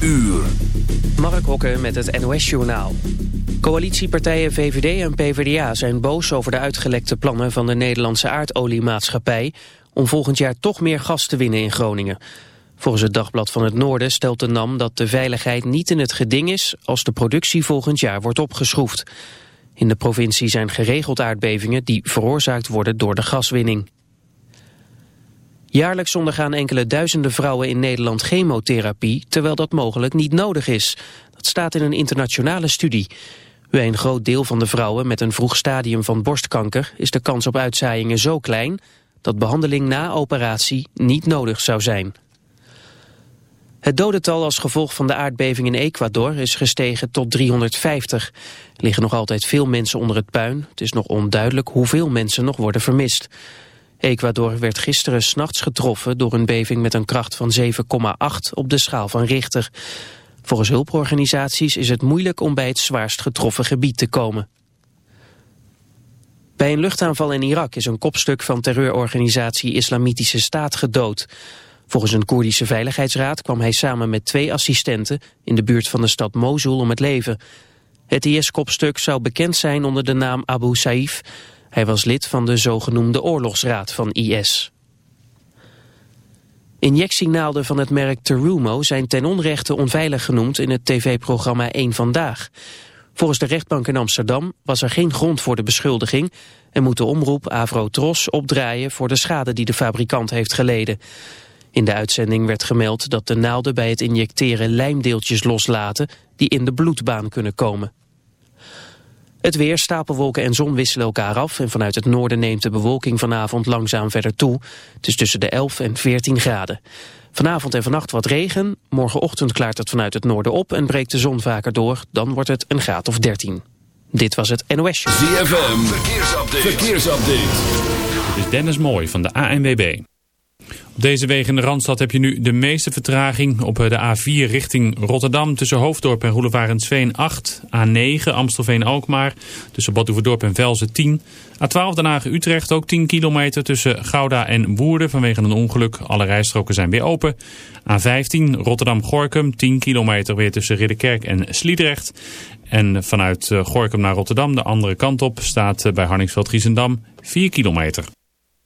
uur. Mark Hokke met het NOS-journaal. Coalitiepartijen VVD en PvdA zijn boos over de uitgelekte plannen van de Nederlandse aardoliemaatschappij om volgend jaar toch meer gas te winnen in Groningen. Volgens het Dagblad van het Noorden stelt de NAM dat de veiligheid niet in het geding is als de productie volgend jaar wordt opgeschroefd. In de provincie zijn geregeld aardbevingen die veroorzaakt worden door de gaswinning. Jaarlijks ondergaan enkele duizenden vrouwen in Nederland chemotherapie, terwijl dat mogelijk niet nodig is. Dat staat in een internationale studie. Bij een groot deel van de vrouwen met een vroeg stadium van borstkanker is de kans op uitzaaiingen zo klein dat behandeling na operatie niet nodig zou zijn. Het dodental als gevolg van de aardbeving in Ecuador is gestegen tot 350. Er liggen nog altijd veel mensen onder het puin. Het is nog onduidelijk hoeveel mensen nog worden vermist. Ecuador werd gisteren s'nachts getroffen door een beving met een kracht van 7,8 op de schaal van Richter. Volgens hulporganisaties is het moeilijk om bij het zwaarst getroffen gebied te komen. Bij een luchtaanval in Irak is een kopstuk van terreurorganisatie Islamitische Staat gedood. Volgens een Koerdische veiligheidsraad kwam hij samen met twee assistenten in de buurt van de stad Mosul om het leven. Het IS-kopstuk zou bekend zijn onder de naam Abu Saif. Hij was lid van de zogenoemde oorlogsraad van IS. Injectienaalden van het merk Terumo zijn ten onrechte onveilig genoemd in het tv-programma 1 Vandaag. Volgens de rechtbank in Amsterdam was er geen grond voor de beschuldiging en moet de omroep Avro-Tros opdraaien voor de schade die de fabrikant heeft geleden. In de uitzending werd gemeld dat de naalden bij het injecteren lijmdeeltjes loslaten die in de bloedbaan kunnen komen. Het weer, stapelwolken en zon wisselen elkaar af en vanuit het noorden neemt de bewolking vanavond langzaam verder toe. Het is tussen de 11 en 14 graden. Vanavond en vannacht wat regen, morgenochtend klaart het vanuit het noorden op en breekt de zon vaker door, dan wordt het een graad of 13. Dit was het NOS Show. ZFM, verkeersupdate. verkeersupdate. Dit is Dennis Mooi van de ANWB. Op deze wegen in de Randstad heb je nu de meeste vertraging. Op de A4 richting Rotterdam tussen Hoofddorp en Roelevarensveen 8. A9 Amstelveen-Alkmaar tussen Badhoevedorp en Velzen 10. A12 Den Haag-Utrecht ook 10 kilometer tussen Gouda en Woerden vanwege een ongeluk. Alle rijstroken zijn weer open. A15 Rotterdam-Gorkum 10 kilometer weer tussen Ridderkerk en Sliedrecht. En vanuit eh, Gorkum naar Rotterdam de andere kant op staat eh, bij Harningsveld-Giezendam 4 kilometer.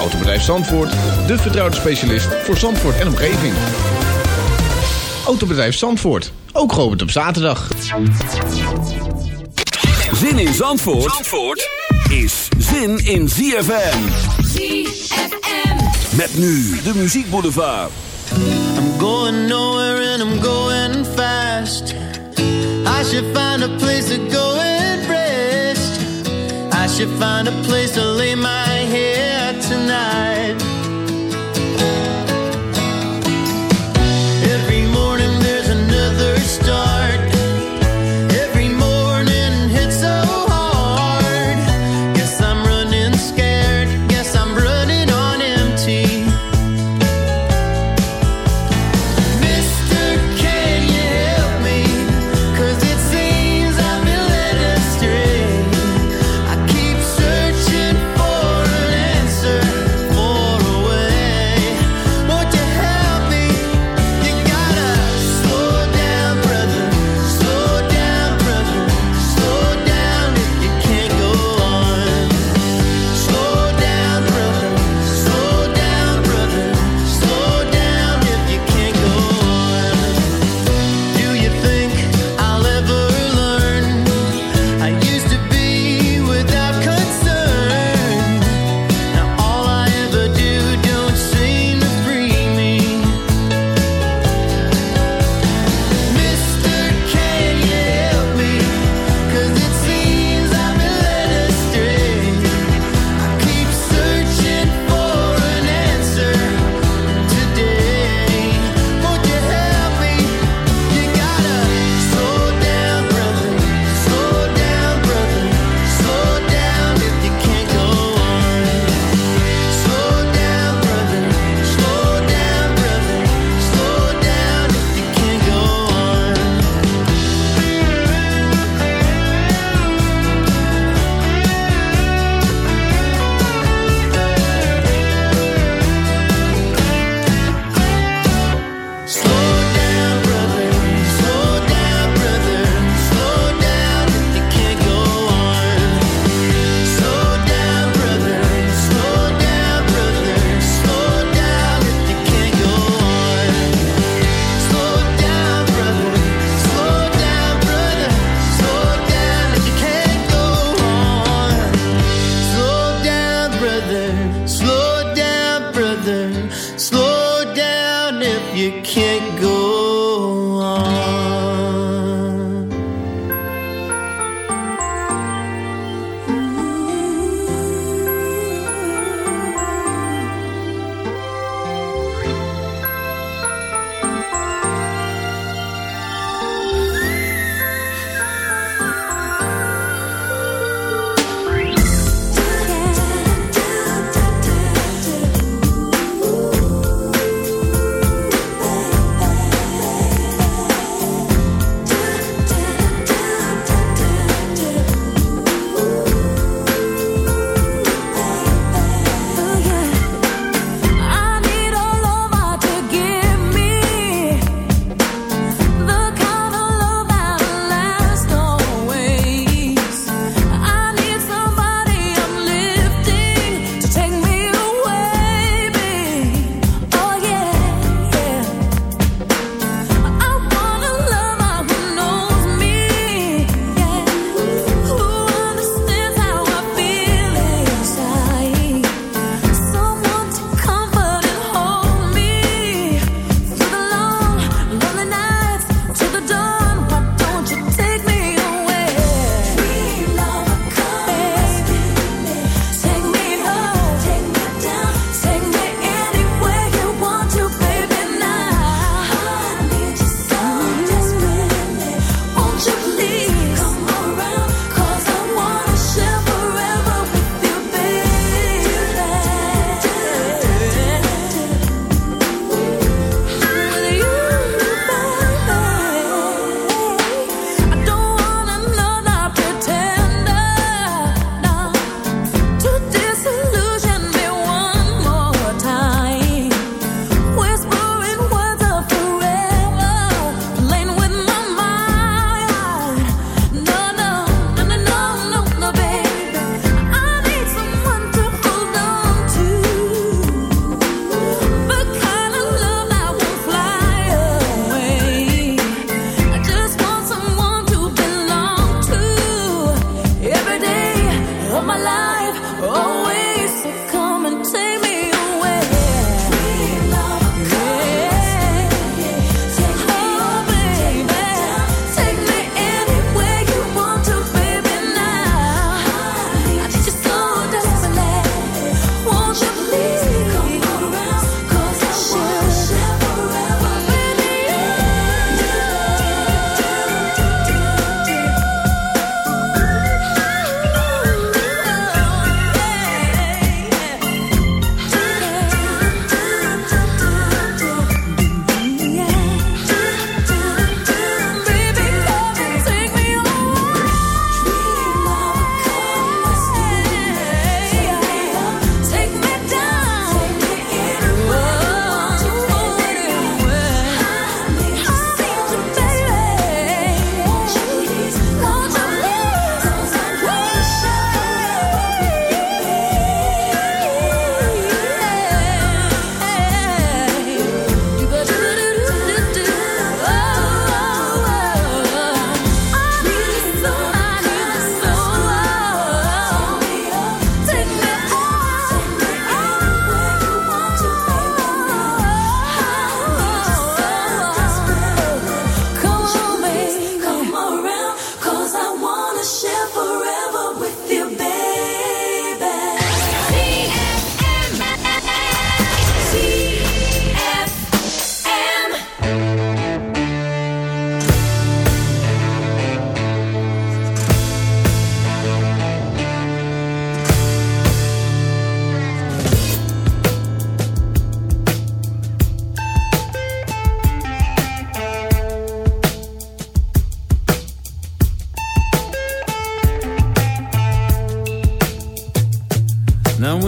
Autobedrijf Zandvoort, de vertrouwde specialist voor Zandvoort en omgeving. Autobedrijf Zandvoort, ook geopend op zaterdag. Zin in Zandvoort, Zandvoort is zin in ZFM. ZFM. Met nu de Muziek Boulevard. I'm going nowhere and I'm going fast. I should find a place to go and rest. I should find a place to lay my head tonight.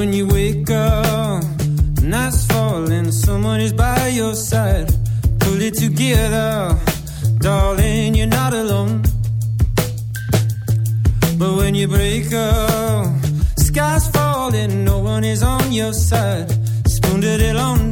when you wake up. Nights falling, someone is by your side. Pull it together, darling, you're not alone. But when you break up, sky's falling, no one is on your side. Spoon it alone.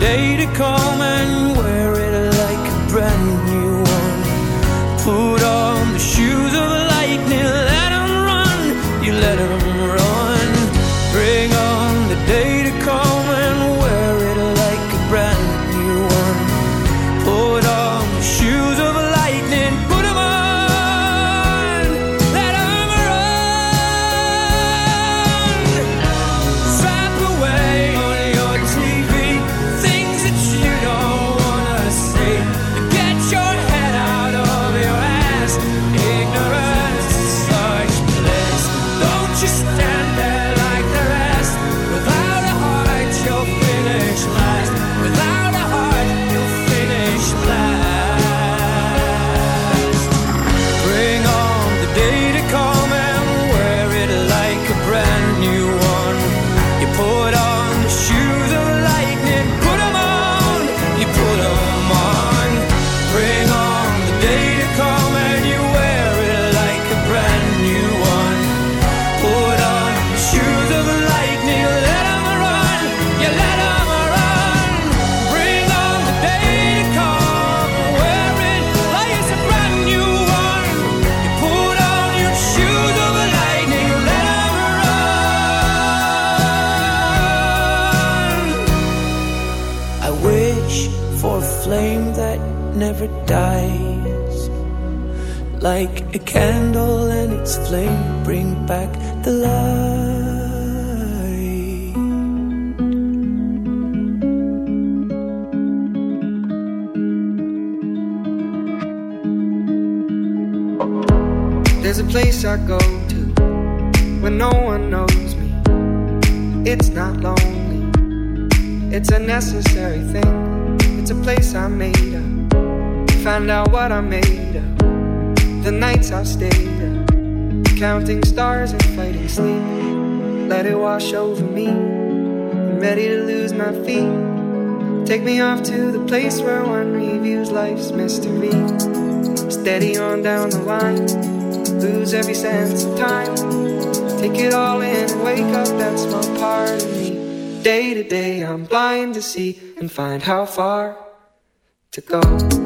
day to come never dies. Like a candle and its flame bring back the light. There's a place I go to when no one knows me. It's not lonely, it's a necessary thing. It's a place I made up. Find out what I made of. The nights I've stayed up, counting stars and fighting sleep. Let it wash over me. I'm ready to lose my feet. Take me off to the place where one reviews life's mystery. Steady on down the line, lose every sense of time. Take it all in and wake up that small part of me. Day to day, I'm blind to see and find how far to go.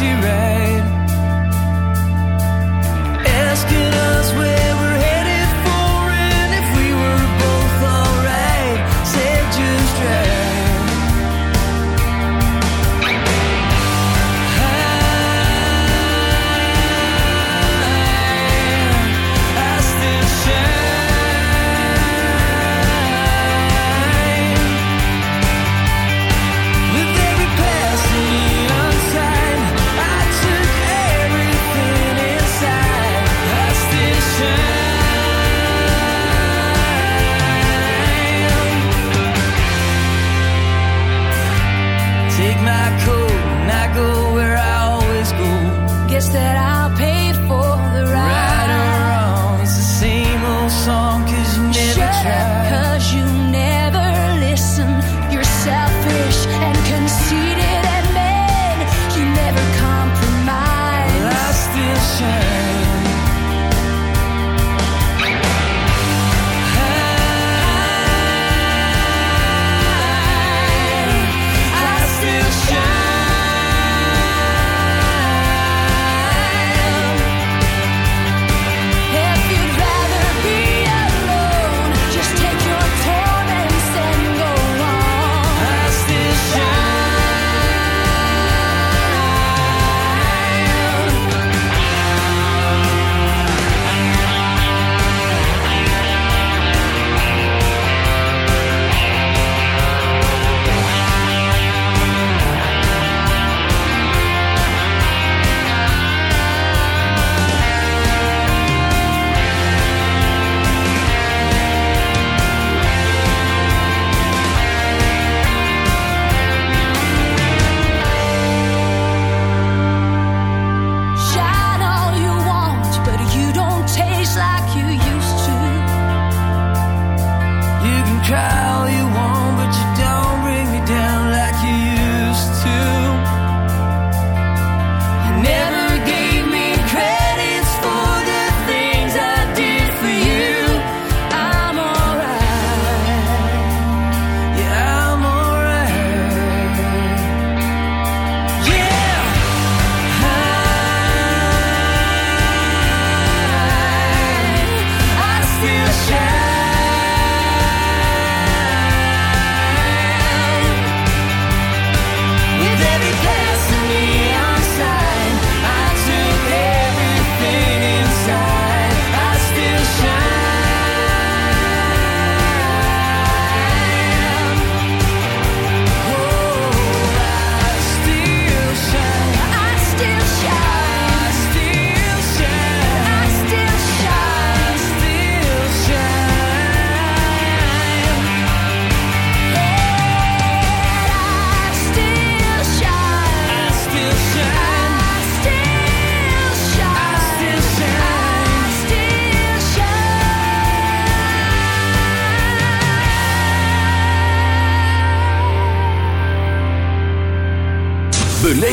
This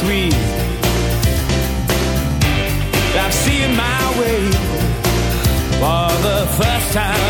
Sweet. I'm seeing my way for the first time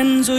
können so